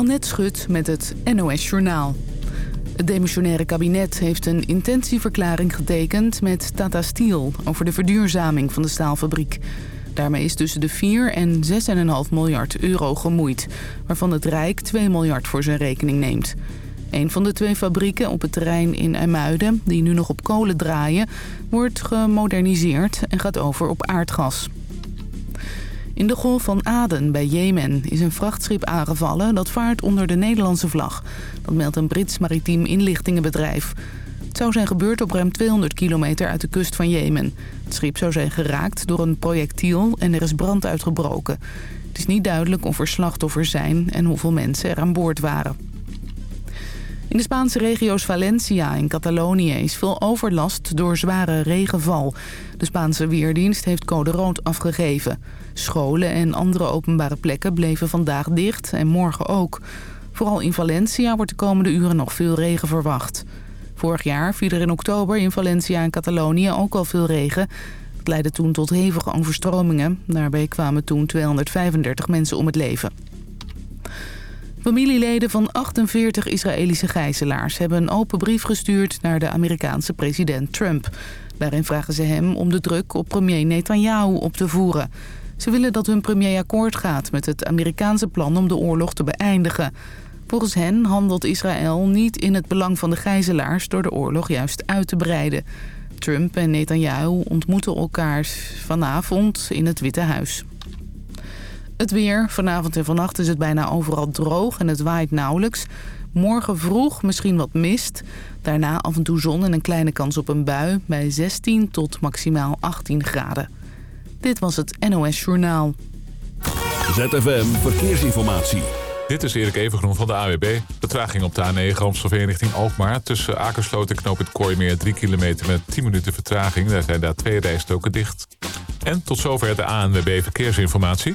Annette Schut met het NOS Journaal. Het demissionaire kabinet heeft een intentieverklaring getekend met Tata Steel... over de verduurzaming van de staalfabriek. Daarmee is tussen de 4 en 6,5 miljard euro gemoeid... waarvan het Rijk 2 miljard voor zijn rekening neemt. Een van de twee fabrieken op het terrein in IJmuiden, die nu nog op kolen draaien... wordt gemoderniseerd en gaat over op aardgas. In de Golf van Aden bij Jemen is een vrachtschip aangevallen... dat vaart onder de Nederlandse vlag. Dat meldt een Brits maritiem inlichtingenbedrijf. Het zou zijn gebeurd op ruim 200 kilometer uit de kust van Jemen. Het schip zou zijn geraakt door een projectiel en er is brand uitgebroken. Het is niet duidelijk of er slachtoffers zijn en hoeveel mensen er aan boord waren. In de Spaanse regio's Valencia en Catalonië is veel overlast door zware regenval. De Spaanse Weerdienst heeft code rood afgegeven. Scholen en andere openbare plekken bleven vandaag dicht en morgen ook. Vooral in Valencia wordt de komende uren nog veel regen verwacht. Vorig jaar viel er in oktober in Valencia en Catalonië ook al veel regen. Het leidde toen tot hevige overstromingen. Daarbij kwamen toen 235 mensen om het leven. Familieleden van 48 Israëlische gijzelaars hebben een open brief gestuurd naar de Amerikaanse president Trump. Daarin vragen ze hem om de druk op premier Netanyahu op te voeren. Ze willen dat hun premier akkoord gaat met het Amerikaanse plan om de oorlog te beëindigen. Volgens hen handelt Israël niet in het belang van de gijzelaars door de oorlog juist uit te breiden. Trump en Netanyahu ontmoeten elkaar vanavond in het Witte Huis. Het weer. Vanavond en vannacht is het bijna overal droog en het waait nauwelijks. Morgen vroeg misschien wat mist. Daarna af en toe zon en een kleine kans op een bui bij 16 tot maximaal 18 graden. Dit was het NOS Journaal. ZFM Verkeersinformatie. Dit is Erik Evengroen van de AWB. Vertraging op de A9 Amstelveen richting Alkmaar. Tussen Akersloot en Knoop het Kooimeer 3 kilometer met 10 minuten vertraging. Daar zijn daar twee rijstoken dicht. En tot zover de ANWB Verkeersinformatie.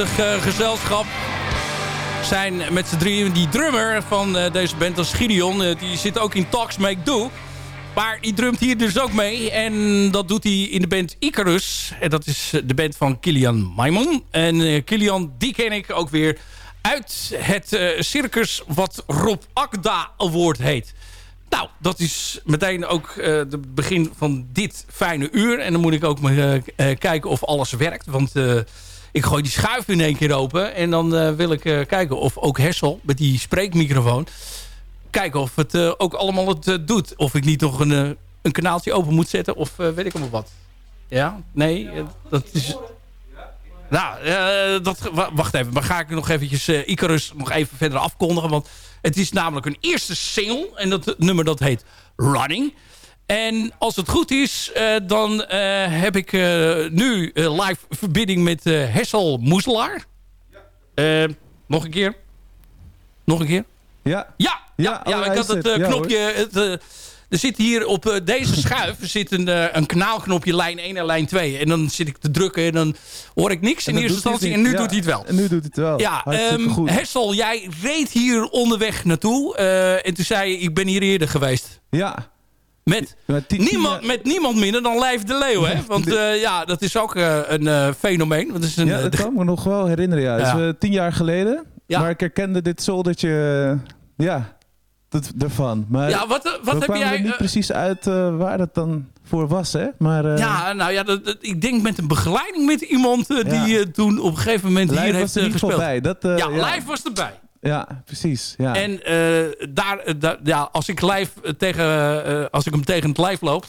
Uh, gezelschap zijn met z'n drieën. Die drummer van uh, deze band, als Gideon, uh, die zit ook in Talks Make Do. Maar die drumt hier dus ook mee. En dat doet hij in de band Icarus. En dat is de band van Kilian Maimon. En Kilian, die ken ik ook weer uit het circus wat Rob Akda Award heet. Nou, dat is meteen ook het begin van dit fijne uur. En dan moet ik ook maar kijken of alles werkt. Want ik gooi die schuif in één keer open. En dan uh, wil ik uh, kijken of ook Hessel met die spreekmicrofoon... kijken of het uh, ook allemaal het doet. Of ik niet nog een, een kanaaltje open moet zetten. Of weet ik allemaal wat. Ja? Nee? dat is... Nou, dat, wacht even. Maar ga ik nog eventjes Icarus nog even verder afkondigen. Want het is namelijk een eerste single. En dat nummer dat heet Running. En als het goed is, uh, dan uh, heb ik uh, nu live verbinding met Hessel Moeselaar. Ja. nog een keer. Nog een keer. Ja. Ja, ja, ja, ja ik had het knopje... Het, er zit hier op deze schuif zit een, een kanaalknopje lijn 1 en lijn 2. En dan zit ik te drukken en dan hoor ik niks in eerste instantie. En nu doet hij het wel. En nu doet hij het wel. Ja, um, Hessel, jij reed hier onderweg naartoe. en toen zei je, ik ben hier eerder geweest. Ja. Met, niemand, met niemand minder dan Lijf de Leeuw. Hè? Want uh, ja, dat is ook uh, een uh, fenomeen. Dat is een, ja, dat kan me nog wel herinneren. Ja. ja. Dat is tien jaar geleden. Ja. Maar ik herkende dit zoldertje... ja, dat, ervan. Maar ja, wat, wat heb jij... niet precies uit waar dat dan voor was, hè? Maar, ja, nou ja, dat, dat, ik denk met een begeleiding met iemand die toen op een gegeven moment hier heeft gespeeld. Bij. Dat, ja, Live was erbij. Ja, precies. Ja. En uh, daar, daar, ja, als ik live tegen, uh, als ik hem tegen het lijf loop,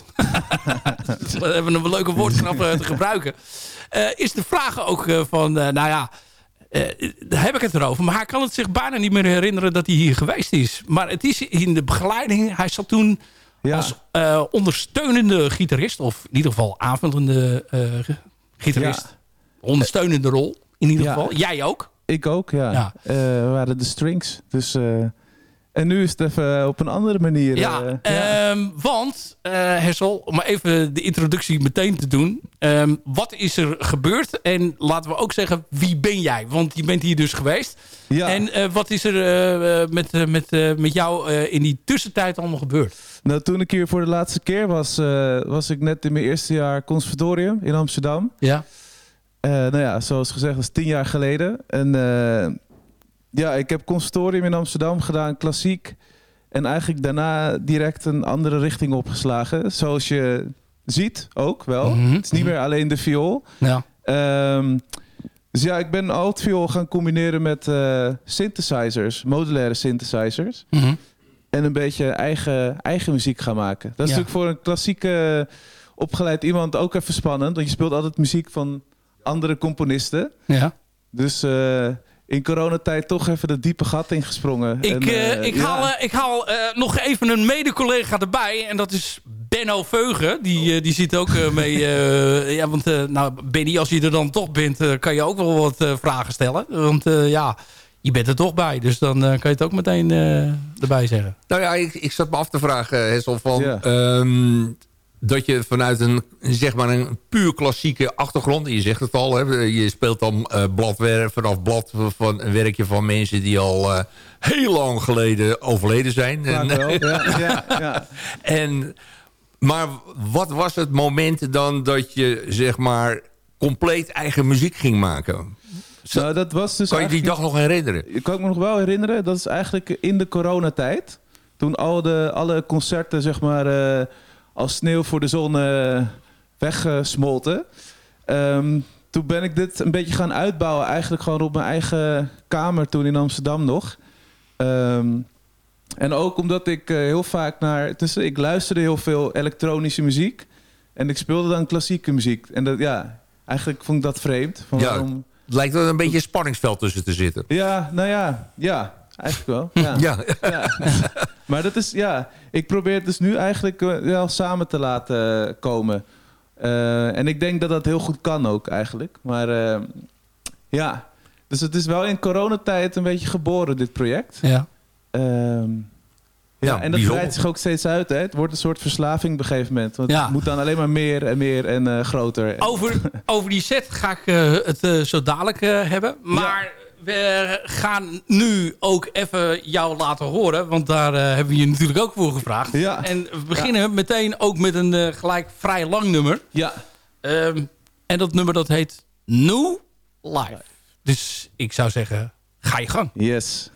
we hebben een leuke woordgrap te gebruiken, is de vraag ook van, nou ja, daar heb ik het erover. Maar hij kan het zich bijna niet meer herinneren dat hij hier geweest is. Maar het is in de begeleiding, hij zat toen ja. als ondersteunende gitarist, of in ieder geval aanvullende gitarist. Ja. Ondersteunende rol, in ieder geval. Jij ook. Ik ook, ja. ja. Uh, we waren de strings. Dus, uh, en nu is het even op een andere manier. Ja, uh, ja. Um, want Hessel, om even de introductie meteen te doen. Um, wat is er gebeurd? En laten we ook zeggen, wie ben jij? Want je bent hier dus geweest. Ja. En wat is er met, met, met jou in die tussentijd allemaal gebeurd? Nou, toen ik hier voor de laatste keer was, was ik net in mijn eerste jaar conservatorium in Amsterdam. Ja. Uh, nou ja, zoals gezegd, dat is tien jaar geleden. En uh, ja, ik heb conservatorium in Amsterdam gedaan, klassiek. En eigenlijk daarna direct een andere richting opgeslagen. Zoals je ziet ook wel. Mm -hmm. Het is niet meer alleen de viool. Ja. Um, dus ja, ik ben altviool gaan combineren met uh, synthesizers, modulaire synthesizers. Mm -hmm. En een beetje eigen, eigen muziek gaan maken. Dat is ja. natuurlijk voor een klassieke opgeleid iemand ook even spannend. Want je speelt altijd muziek van andere componisten. Ja. Dus uh, in coronatijd toch even dat diepe gat ingesprongen. Ik, en, uh, uh, ik ja. haal, ik haal nog even een mede-collega erbij. En dat is Benno Veugen. Die, die zit ook mee. ja, want nou, Benny, als je er dan toch bent, kan je ook wel wat vragen stellen. Want ja, je bent er toch bij. Dus dan kan je het ook meteen erbij zeggen. Nou ja, ik, ik zat me af te vragen, Hessel, van... Ja. Um, dat je vanuit een, zeg maar een puur klassieke achtergrond... je zegt het al, hè, je speelt dan uh, bladwerk vanaf blad van een werkje van mensen... die al uh, heel lang geleden overleden zijn. En, ja, ja, ja. en, maar wat was het moment dan dat je zeg maar compleet eigen muziek ging maken? Zo, nou, dat was dus kan je die dag nog herinneren? Kan ik me nog wel herinneren. Dat is eigenlijk in de coronatijd. Toen al de, alle concerten zeg maar... Uh, als sneeuw voor de zon uh, weggesmolten. Um, toen ben ik dit een beetje gaan uitbouwen. Eigenlijk gewoon op mijn eigen kamer toen in Amsterdam nog. Um, en ook omdat ik uh, heel vaak naar... Dus ik luisterde heel veel elektronische muziek. En ik speelde dan klassieke muziek. En dat, ja, eigenlijk vond ik dat vreemd. Van ja, waarom... Het lijkt er een beetje een spanningsveld tussen te zitten. Ja, nou ja, ja. Eigenlijk wel. Ja. ja. ja. maar dat is, ja, ik probeer het dus nu eigenlijk wel samen te laten komen. Uh, en ik denk dat dat heel goed kan ook eigenlijk. Maar uh, ja, dus het is wel in coronatijd een beetje geboren, dit project. Ja. Uh, Ja, en dat breidt zich ook steeds uit. Hè? Het wordt een soort verslaving op een gegeven moment. Want het moet dan alleen maar meer en meer en uh, groter. Over, over die set ga ik uh, het uh, zo dadelijk hebben. Maar we gaan nu ook even jou laten horen. Want daar hebben we je natuurlijk ook voor gevraagd. Ja. En we beginnen meteen ook met een gelijk vrij lang nummer. Ja. Um, en dat nummer dat heet New Life. Dus ik zou zeggen, ga je gang. Yes.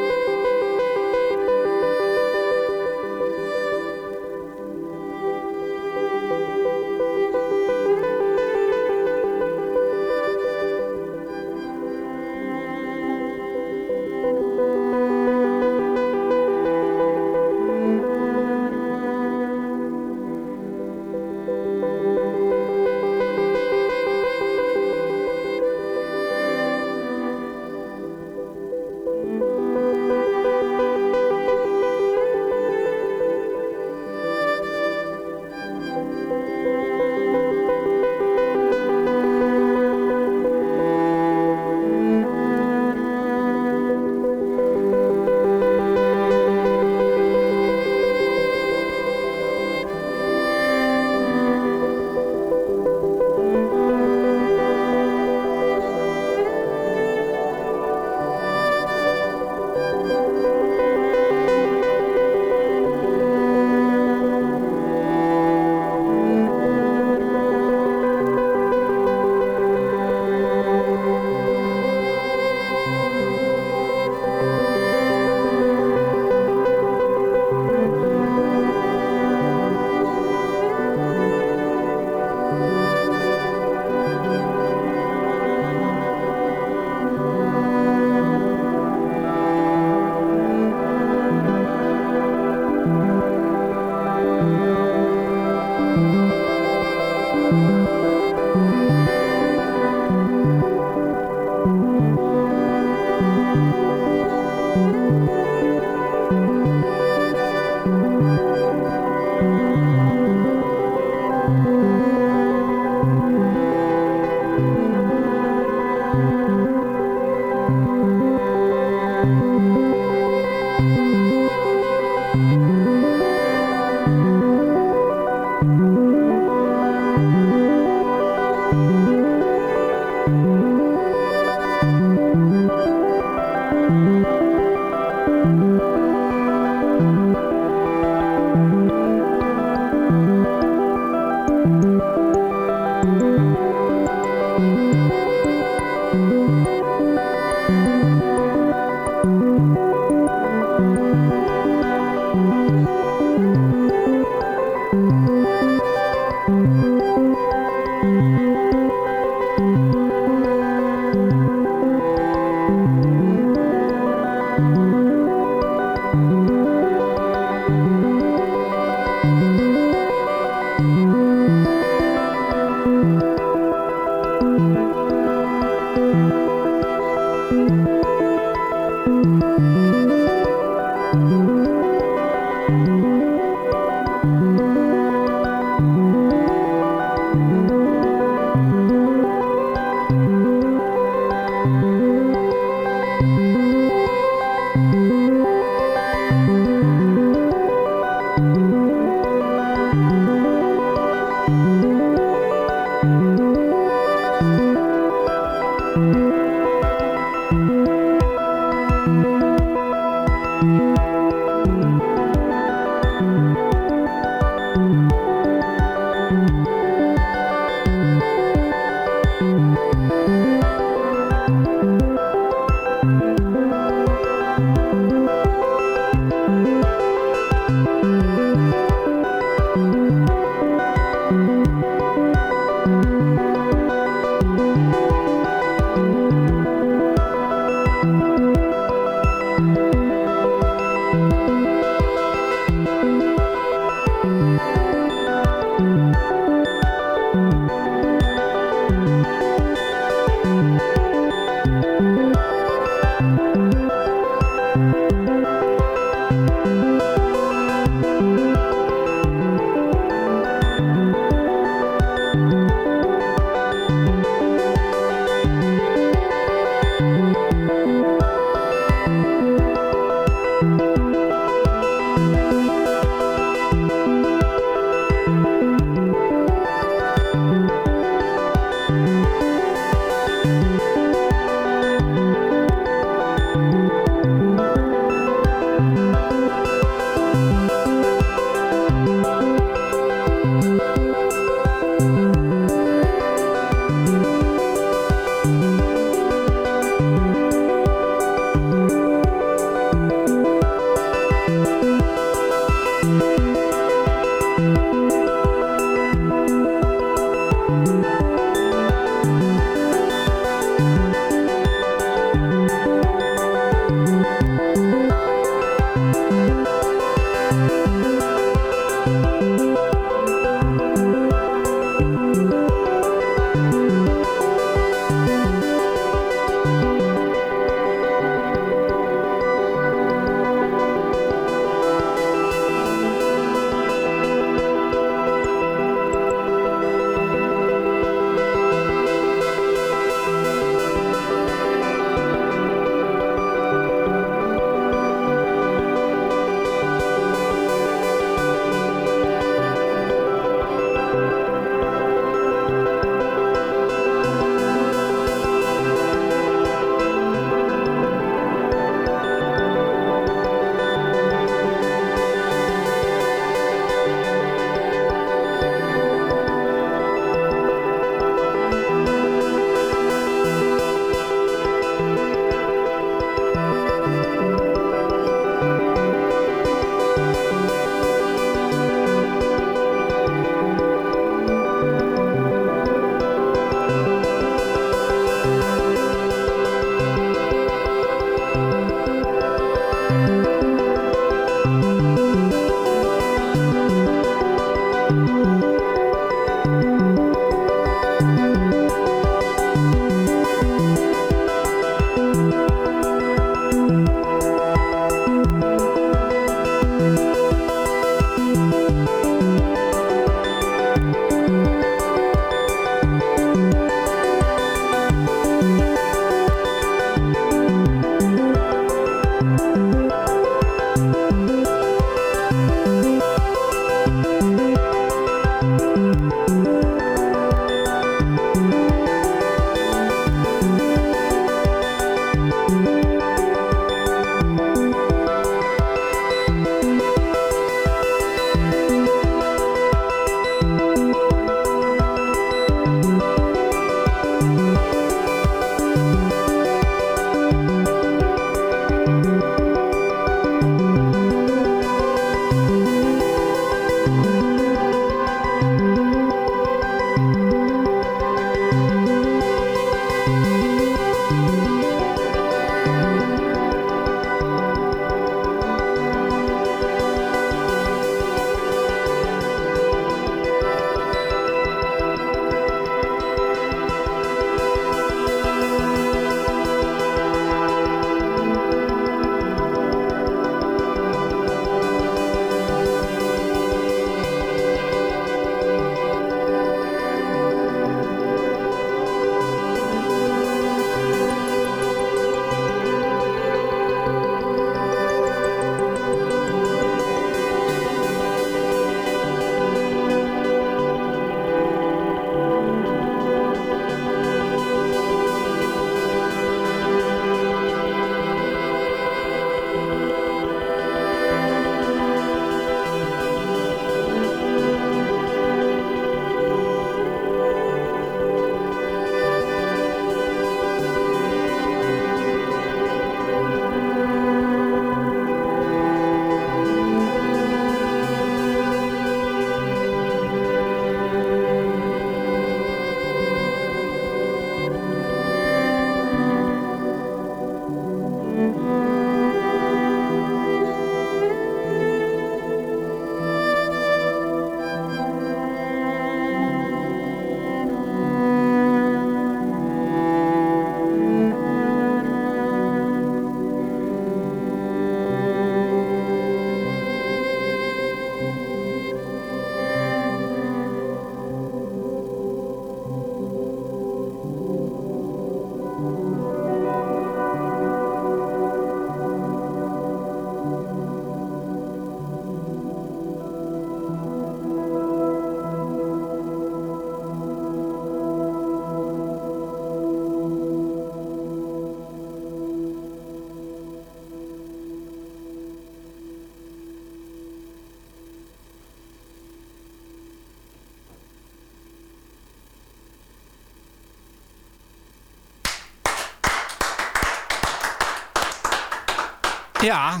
Ja,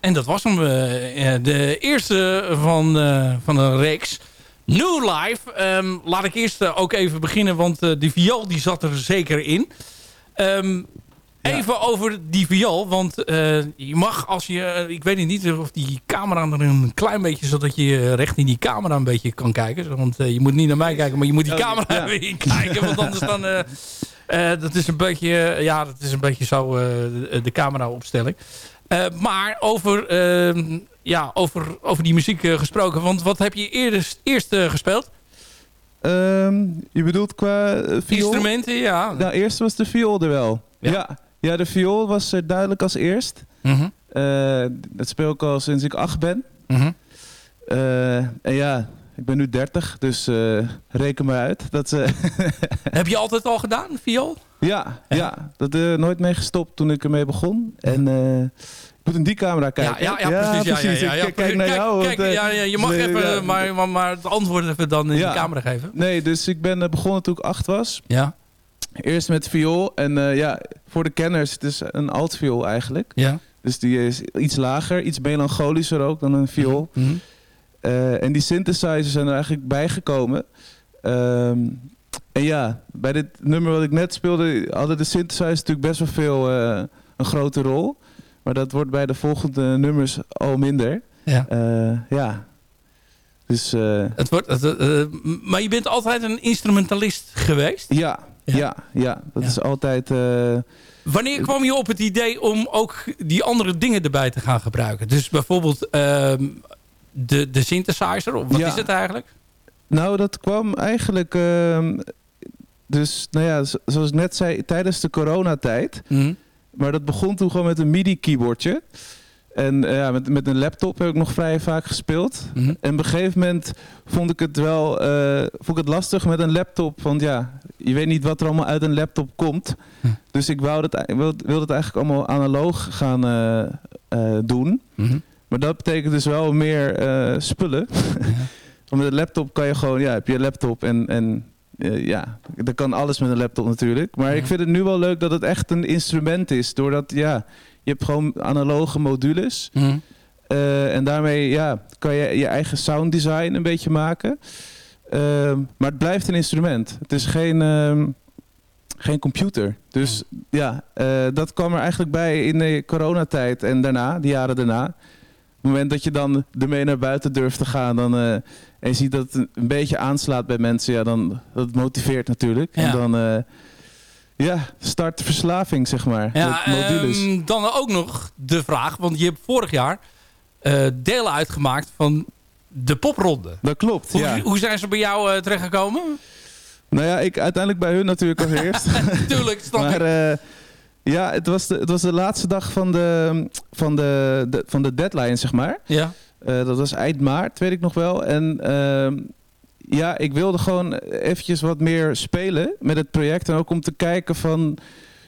en dat was hem. de eerste van, van een reeks. New Life. Ehm, laat ik eerst ook even beginnen, want die viool die zat er zeker in. Um, Even over die viool, want uh, je mag als je... ik weet niet of die camera er een klein beetje... zodat je recht in die camera een beetje kan kijken. Want uh, je moet niet naar mij kijken, maar je moet die oh, camera ja. even kijken. Want anders dan... Uh, dat is een beetje... ja, dat is een beetje zo de, de camera opstelling. Maar over, ehm, ja, over, over die muziek gesproken. Want wat heb je eerst, eerst gespeeld? Um, je bedoelt qua viool? Instrumenten, ja. Nou, eerst was de viool er wel. ja. Ja, de viool was er duidelijk als eerst. Mm dat speel ik al sinds ik acht ben. Mhm. Eh, en ja, ik ben nu 30, dus uh, reken maar uit. Dat, Heb je altijd al gedaan, viool? Ja, ja. dat er nooit mee gestopt toen ik ermee begon. En ik moet in die camera kijken. Ja, ja, ja precies. Ja, ja, ja, kijk naar jou. Kijk, want, ja, je mag even, maar, maar, maar, het antwoord even dan in de camera geven. Nee, dus ik ben begonnen toen ik acht was. Ja. Eerst met viool. En uh, ja, voor de kenners, het is een altviool eigenlijk. Ja. Dus die is iets lager, iets melancholischer ook dan een viool. Mm -hmm. Uh, en die synthesizers zijn er eigenlijk bijgekomen. Um, en ja, bij dit nummer wat ik net speelde, hadden de synthesizers natuurlijk best wel veel uh, een grote rol. Maar dat wordt bij de volgende nummers al minder. Ja. ja. Dus, het wordt, het, maar je bent altijd een instrumentalist geweest? Ja, ja, ja, dat is altijd... Wanneer kwam je op het idee om ook die andere dingen erbij te gaan gebruiken? Dus bijvoorbeeld uh, de, de synthesizer, of wat is het eigenlijk? Nou, dat kwam eigenlijk... Uh, dus, nou ja, zoals ik net zei, tijdens de coronatijd. Mm. Maar dat begon toen gewoon met een MIDI-keyboardje. En uh, ja, met, met een laptop heb ik nog vrij vaak gespeeld. Mhm. En op een gegeven moment vond ik het wel uh, vond ik het lastig met een laptop. Want ja, je weet niet wat er allemaal uit een laptop komt. Mhm. Dus ik wou het, wilde, wilde het eigenlijk allemaal analoog gaan uh, doen. Mhm. Maar dat betekent dus wel meer spullen. Want met een laptop kan je gewoon, ja, heb je een laptop en, en ja, dan kan alles met een laptop natuurlijk. Maar ik vind het nu wel leuk dat het echt een instrument is. Doordat, ja, je hebt gewoon analoge modules. Eh, en daarmee ja, kan je je eigen sound design een beetje maken. Ehm, maar het blijft een instrument. Het is geen, ehm, geen computer. Dus ja, dat kwam er eigenlijk bij in de coronatijd en daarna, die jaren daarna. Moment dat je dan ermee naar buiten durft te gaan dan, uh, en je ziet dat het een beetje aanslaat bij mensen, ja, dan, dat motiveert natuurlijk. En dan ja, start verslaving, zeg maar. Ja, um, dan ook nog de vraag, want je hebt vorig jaar uh, delen uitgemaakt van de popronde. Dat klopt, hoe, ja. hoe zijn ze bij jou terechtgekomen? Nou ja, ik uiteindelijk bij hun natuurlijk als eerst. Tuurlijk, snap maar, ja, het was, de, het was de laatste dag van de, van de, de van de deadline, zeg maar. Ja. dat was eind maart, weet ik nog wel. En ehm, ja, ik wilde gewoon eventjes wat meer spelen met het project. En ook om te kijken van,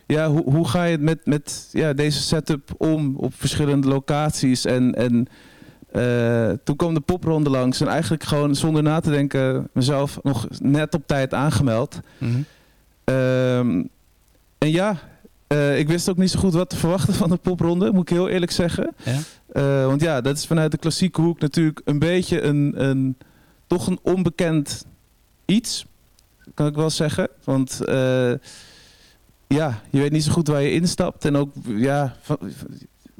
ja, hoe, hoe ga je met, met ja, deze setup om op verschillende locaties. En, en uh, toen kwam de popronde langs en eigenlijk gewoon zonder na te denken mezelf nog net op tijd aangemeld. Mm -hmm. um, en ja, uh, ik wist ook niet zo goed wat te verwachten van de popronde, moet ik heel eerlijk zeggen. Ja? Uh, want ja, dat is vanuit de klassieke hoek natuurlijk een beetje een, een toch een onbekend iets, kan ik wel zeggen. Want uh, ja, je weet niet zo goed waar je instapt. En ook, ja, van,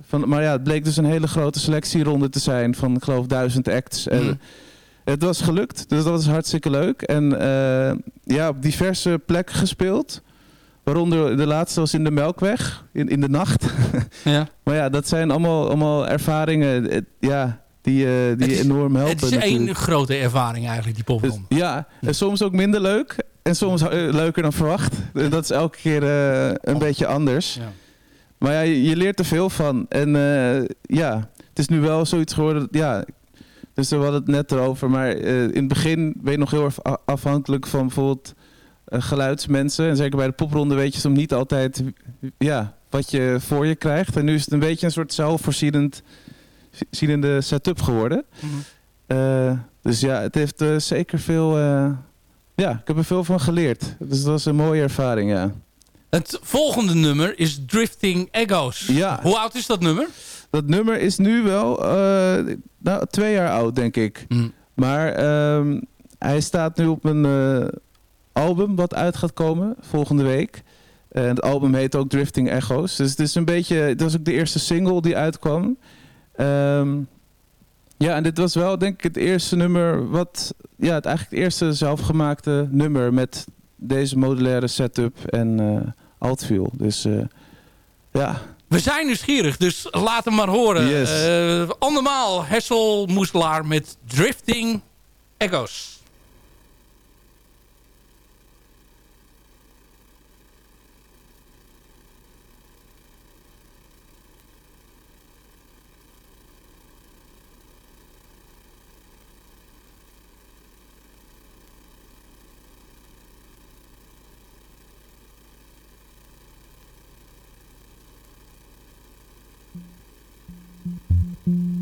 van, maar ja, het bleek dus een hele grote selectieronde te zijn van, ik geloof, duizend acts. En mhm. het was gelukt, dus dat was hartstikke leuk. En ja, op diverse plekken gespeeld. Waaronder de laatste was in de Melkweg, in, in de nacht. Ja. maar ja, dat zijn allemaal, allemaal ervaringen. Ja, die, uh, die enorm helpen. Het is één grote ervaring eigenlijk, die popronde. Dus, ja, en soms ook minder leuk. En soms uh, leuker dan verwacht. Dat is elke keer uh, een oh. beetje anders. Ja. Maar ja, je, je, leert er veel van. En ja, het is nu wel zoiets geworden... Ja, dus we hadden het net erover. Maar in het begin ben je nog heel erg afhankelijk van bijvoorbeeld geluidsmensen. En zeker bij de popronde weet je soms niet altijd ja, wat je voor je krijgt. En nu is het een beetje een soort zelfvoorzienend zienende setup geworden. Mm -hmm. dus ja, het heeft uh, zeker veel... Ja, ik heb er veel van geleerd. Dus dat was een mooie ervaring, ja. Het volgende nummer is Drifting Echoes. Ja. Hoe oud is dat nummer? dat nummer is nu wel uh, nou, twee jaar oud, denk ik. Mm. Maar ehm, hij staat nu op een uh, album wat uit gaat komen volgende week. En het album heet ook Drifting Echoes. Dus het is een beetje, dat is ook de eerste single die uitkwam. Um, ja, en dit was wel denk ik het eerste nummer wat, ja, het eigenlijk het eerste zelfgemaakte nummer met deze modulaire setup en uh, altview. Dus uh, ja. We zijn nieuwsgierig, dus laat hem maar horen. Yes. Uh, andermaal Hessel Moeselaar met Drifting Echoes. Mm.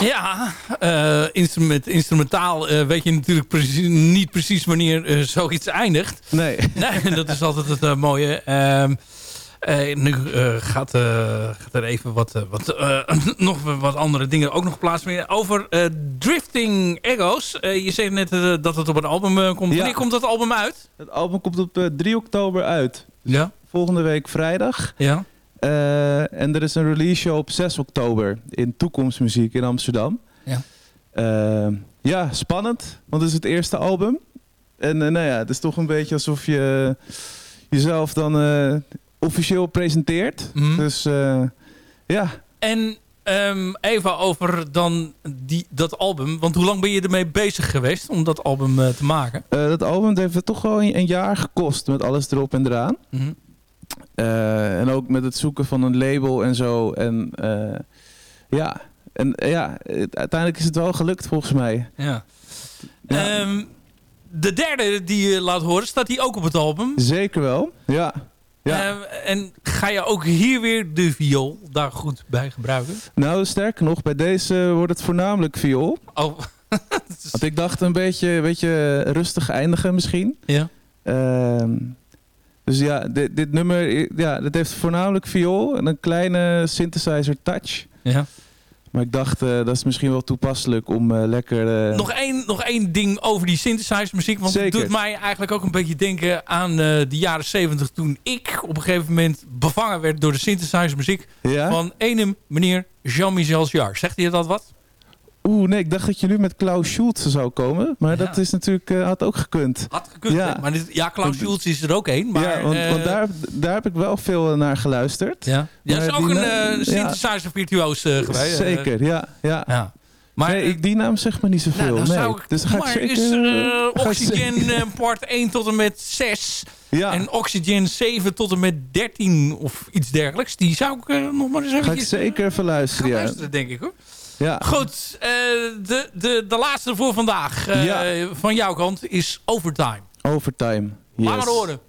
Ja, uh, instrument, instrumentaal uh, weet je natuurlijk precies, niet precies wanneer uh, zoiets eindigt. Nee. nee. Dat is altijd het mooie. Ehm, nu gaat, gaat, er even wat, wat, nog wat andere dingen ook nog plaatsvinden. Over Drifting Echoes. je zei net dat het op een album komt. Ja. Wanneer komt dat album uit? Het album komt op 3 oktober uit. Ja. Volgende week vrijdag. Ja. Uh, en er is een release show op 6 oktober in Toekomstmuziek in Amsterdam. Ja, uh, ja spannend, want het is het eerste album. En uh, nou ja, het is toch een beetje alsof je jezelf dan officieel presenteert. Mm -hmm. Dus ja. En um, even over dan die, dat album. Want hoe lang ben je ermee bezig geweest om dat album te maken? dat album heeft toch wel een, een, jaar gekost met alles erop en eraan. Mm -hmm. Uh, en ook met het zoeken van een label en zo. En uh, ja, en uh, ja, uiteindelijk is het wel gelukt volgens mij. Ja. ja. Um, de derde die je laat horen, staat die ook op het album? Zeker wel, ja. ja. en ga je ook hier weer de viool daar goed bij gebruiken? Nou, sterker nog, bij deze wordt het voornamelijk viool. Oh. Want ik dacht een beetje, een beetje rustig eindigen misschien. Ja. Ehm, dus ja, dit, dit nummer ja, dat heeft voornamelijk viool en een kleine synthesizer touch. Ja. Maar ik dacht, uh, dat is misschien wel toepasselijk om uh, lekker... Uh... Nog, één, nog één ding over die synthesizer muziek. Want Zeker. het doet mij eigenlijk ook een beetje denken aan de jaren 70 toen ik op een gegeven moment bevangen werd door de synthesizer muziek ja? van ene meneer Jean-Michel Jarre. Zegt hij dat wat? Oeh, nee, ik dacht dat je nu met Klaus Schulze zou komen. Maar Ja. dat is natuurlijk, uh, had ook gekund. Had gekund, Ja. hè? Maar dit, ja, Klaus Schulz is er ook één. Maar, ja, want, eh, want daar, daar heb ik wel veel naar geluisterd. ja. Ja, is ook een eh, ja. synthesizer virtuoos eh, geweest. Zeker, ja. ja. Maar nee, ik, die naam zegt me niet zoveel. nou, nee. ik, dus ga ik maar zeker... is eh, ik Oxygen eh, part 1 tot en met 6 ja, en Oxygen 7 tot en met 13 of iets dergelijks. Die zou ik eh, nog maar eens ga ik zeker even luisteren. Ja. luisteren, denk ik hoor. Ja. Goed, eh, de, de, de laatste voor vandaag eh, Ja. van jouw kant is Overtime. Overtime. Yes. Laat maar horen.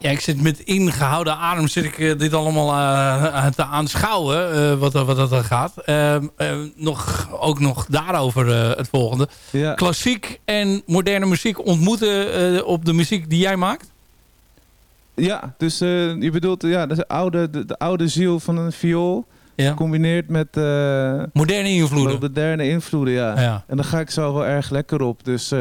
Ja, ik zit met ingehouden adem zit ik dit allemaal uh, te aanschouwen, uh, wat, wat dat gaat. Uh, nog, ook nog daarover het volgende. Ja. Klassiek en moderne muziek ontmoeten op de muziek die jij maakt? Ja, dus je bedoelt ja, de, oude, de, de, oude ziel van een viool... Ja. Gecombineerd met... moderne invloeden. Moderne invloeden, ja. ja. En daar ga ik zo wel erg lekker op. Dus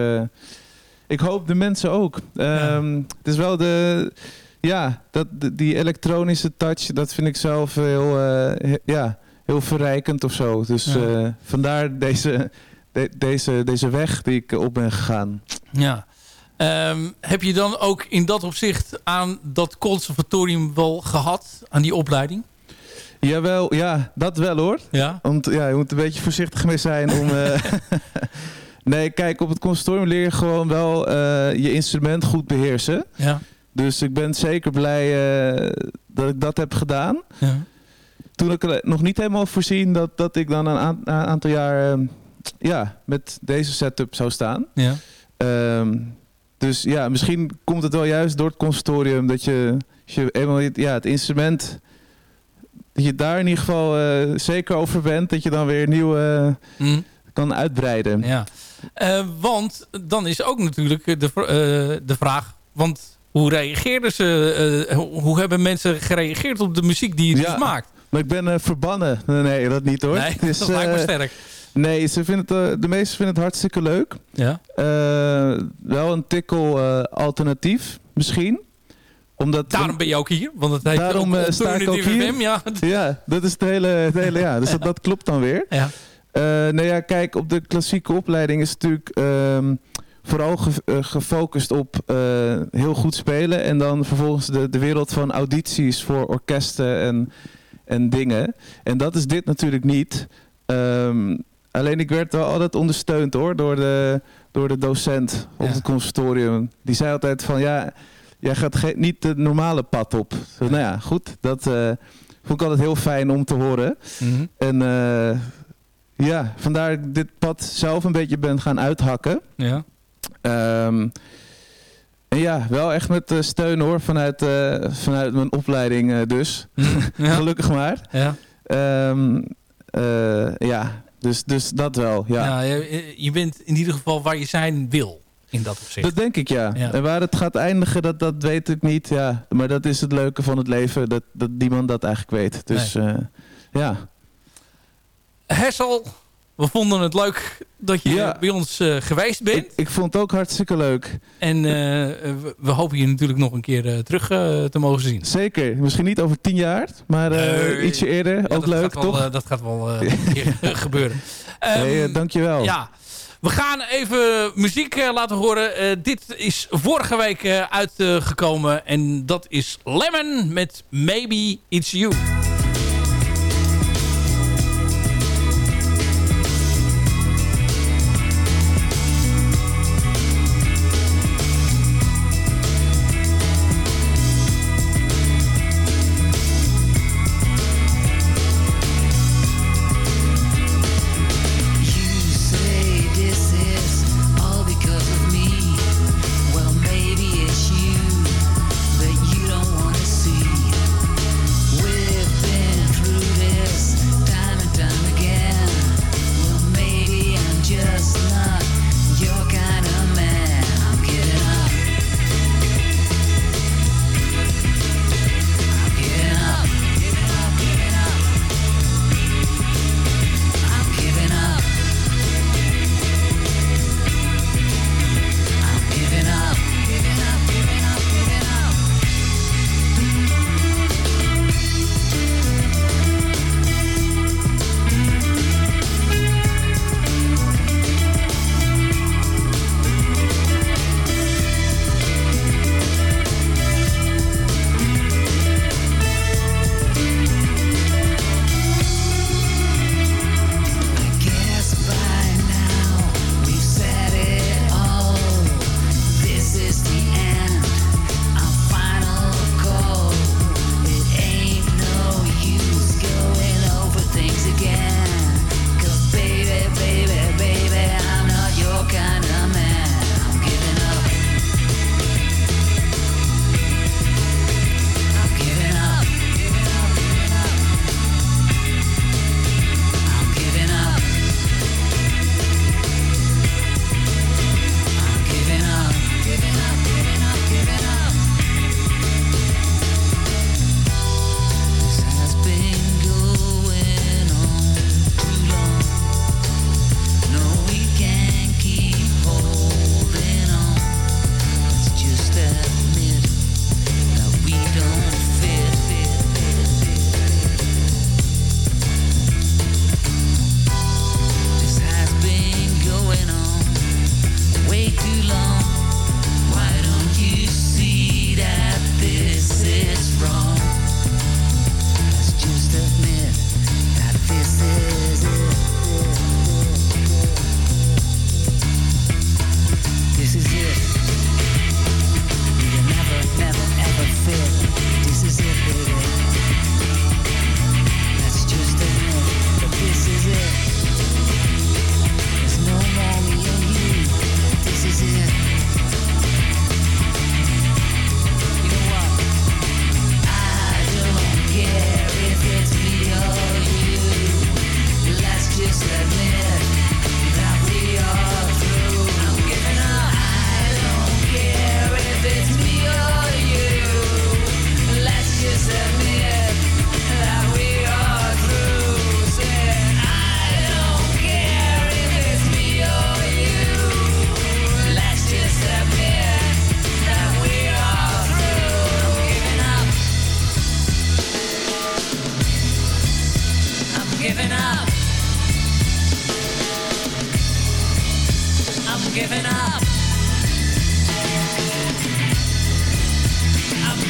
ik hoop de mensen ook. Um, Het is wel de... Ja, dat, die elektronische touch, dat vind ik zelf heel, uh, ja, heel verrijkend of zo. Dus uh, vandaar deze, de, deze, deze weg die ik op ben gegaan. Ja. Um, heb je dan ook in dat opzicht aan dat conservatorium wel gehad, aan die opleiding? Jawel, ja, dat wel hoor. Ja? Want ja, je moet een beetje voorzichtig mee zijn om... Uh, Nee, kijk, op het conservatorium leer je gewoon wel uh, je instrument goed beheersen. Ja. Dus ik ben zeker blij uh, dat ik dat heb gedaan. Ja. Toen ik nog niet helemaal voorzien dat, dat ik dan een, aantal jaar uh, ja, met deze setup zou staan. Ja. Um, dus ja, misschien komt het wel juist door het conservatorium dat je, je eenmaal ja, het instrument dat je daar in ieder geval zeker over bent, dat je dan weer nieuwe mm. kan uitbreiden. Ja. Uh, want dan is ook natuurlijk de, uh, de vraag... Want hoe reageerden ze? Uh, hoe hebben mensen gereageerd op de muziek die je dus maakt? Maar ik ben verbannen. Nee, dat niet hoor. Nee, dus, dat lijkt me sterk. Nee, ze vinden het, de meesten vinden het hartstikke leuk. Ja. wel een tikkel alternatief, misschien omdat Daarom ben je ook hier, want het heet Daarom sta ik ook hier. ja. ja, dat is het hele, het hele ja. Dus dat, dat klopt dan weer. Ja. Uh, nou ja, kijk, op de klassieke opleiding is natuurlijk ehm, vooral eh, gefocust op uh, heel goed spelen. En dan vervolgens de, de wereld van audities voor orkesten en, en dingen. En dat is dit natuurlijk niet. Um, alleen ik werd wel altijd ondersteund hoor, door de, door de docent op het conservatorium. Die zei altijd van ja, jij gaat niet het normale pad op. Dus, nou ja, goed, dat vond ik altijd heel fijn om te horen. Mm -hmm. En ja, vandaar ik dit pad zelf een beetje ben gaan uithakken. Ja. Um, en ja, wel echt met uh, steun hoor, vanuit, uh, vanuit mijn opleiding uh, dus. Ja. Gelukkig maar. Ja. Um, ja, dus, dus dat wel. Ja. ja je, je, bent in ieder geval waar je zijn wil. In dat opzicht. Dat denk ik, ja. ja. En waar het gaat eindigen, dat, dat weet ik niet. Ja. Maar dat is het leuke van het leven, dat, dat niemand dat eigenlijk weet. Dus nee. ja. Hessel, we vonden het leuk dat je bij ons uh, geweest bent. Ik, ik, vond het ook hartstikke leuk. En uh, we, we, hopen je natuurlijk nog een keer uh, terug te mogen zien. Zeker. Misschien niet over tien jaar, maar ietsje eerder. Ja, ook leuk, toch? Wel, dat gaat wel een keer gebeuren. Um, hey, dankjewel. Ja. We gaan even muziek laten horen. dit is vorige week uitgekomen. en dat is Lemon met Maybe It's You.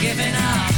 Giving up.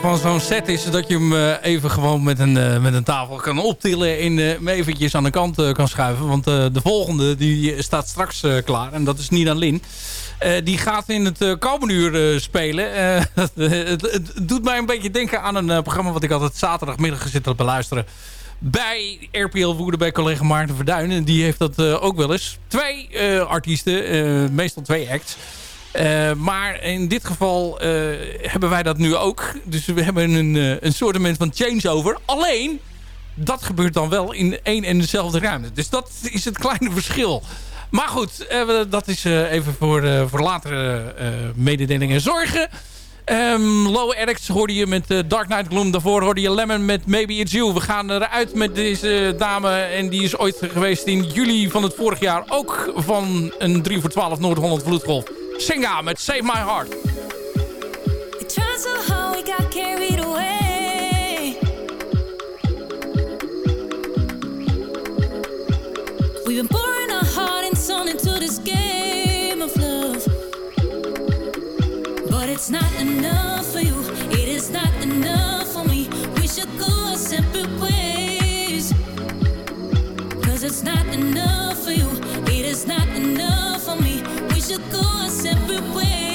Van zo'n set is dat je hem eh, even gewoon met een, eh, met een tafel kan optillen en eh, hem eventjes aan de kant kan schuiven. Want de volgende die staat straks klaar en dat is Nina Lin. Die gaat in het komende uur spelen. Het, doet mij een beetje denken aan een programma... wat ik altijd zaterdagmiddag zit te beluisteren. Bij RPL Woede bij collega Maarten Verduin. En die heeft dat ook wel eens. Twee artiesten, meestal twee acts. Eh, maar in dit geval eh, hebben wij dat nu ook. Dus we hebben een, eh, een soort van changeover. Alleen, dat gebeurt dan wel in één en dezelfde ruimte. Dus dat is het kleine verschil. Maar goed, dat is even voor, voor latere mededelingen en zorgen. Ehm, Low Addicts hoorde je met Dark Knight Gloom. Daarvoor hoorde je Lemon met Maybe It's You. We gaan eruit met deze dame. En die is ooit geweest in juli van het vorig jaar. Ook van een 3 voor 12 Noord-Holland Vloedgolf. Singa met Save My Heart. Me. We should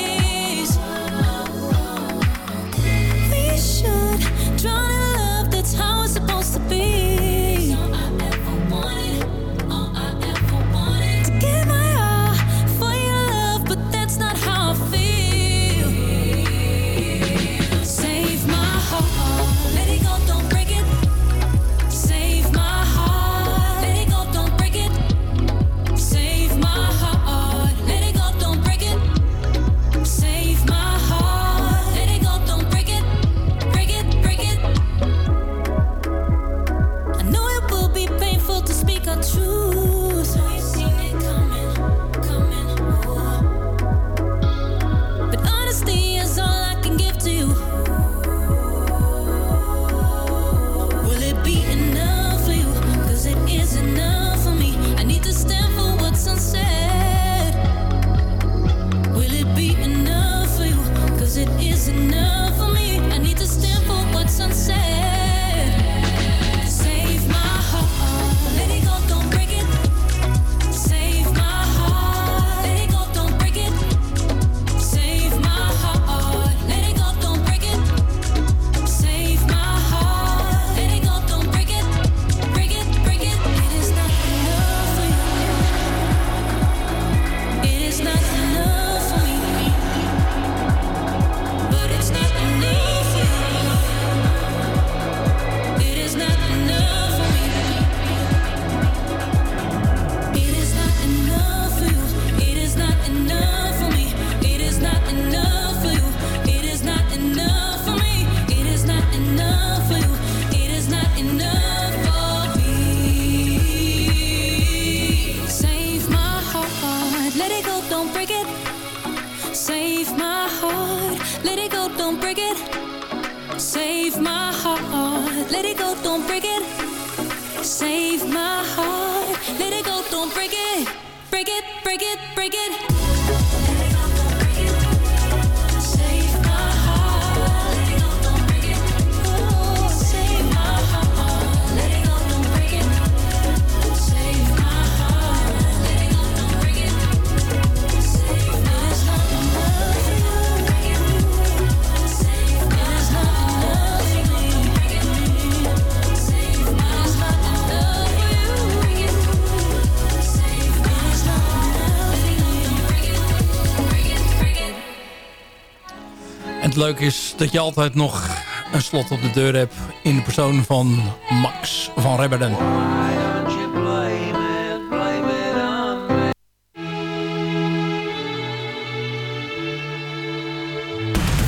Leuke is dat je altijd nog een slot op de deur hebt... in de persoon van Max van Rebberden.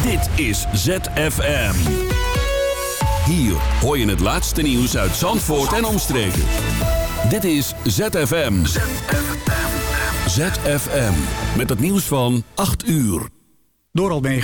Dit is ZFM. Hier hoor je het laatste nieuws uit Zandvoort en omstreken. Dit is ZFM. ZFM. Met het nieuws van 8 uur. Door Almeega.